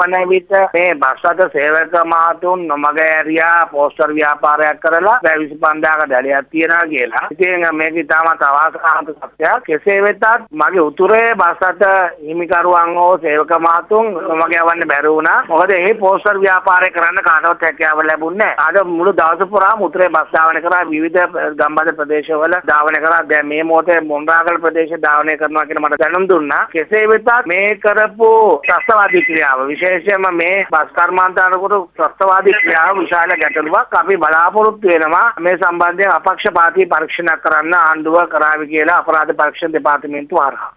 වන විට මේ බස් රථ සේවක මහතුන් නොමග ඇරියා පෝස්ටර් ව්‍යාපාරයක් කරලා පැය 25000ක දැලියක් තියනවා කියලා. ඉතින් මේක ඉතාමත් අවාසනාවන්ත සත්‍යයක්. කෙසේ වෙතත් මගේ උතුරේ බස් රථ හිමිකරුවන් හෝ සේවක මහතුන් නොමග යවන්න බැරි වුණා. මොකද ඒ පෝස්ටර් ව්‍යාපාරය කරන්න කාටවත් හැකියාව ලැබුණේ නැහැ. අද මුළු දවස පුරාම උතුරේ බස් ධාවන කරා විවිධ ගම්බද ප්‍රදේශවල ධාවන කරා. දැන් මේ මොහොතේ මොණරාගල ප්‍රදේශ ධාවනය කරනවා කියලා මට දැනුම් දුන්නා. කෙසේ වෙතත් මේ කරපු ත්‍රස්තවාදී ක්‍රියාව විශේෂයෙන්ම මේ බස් කර්මාන්තවලට ත්‍රස්තවාදී ක්‍රියාව විශාල ගැටලුවක්. අපි බලාපොරොත්තු වෙනවා මේ සම්බන්ධයෙන් අපක්ෂපාතී පරීක්ෂණයක් කරන්න ආණ්ඩුව කරાવી කියලා අපරාධ පරීක්ෂණ දෙපාර්තමේන්තුව හරහා.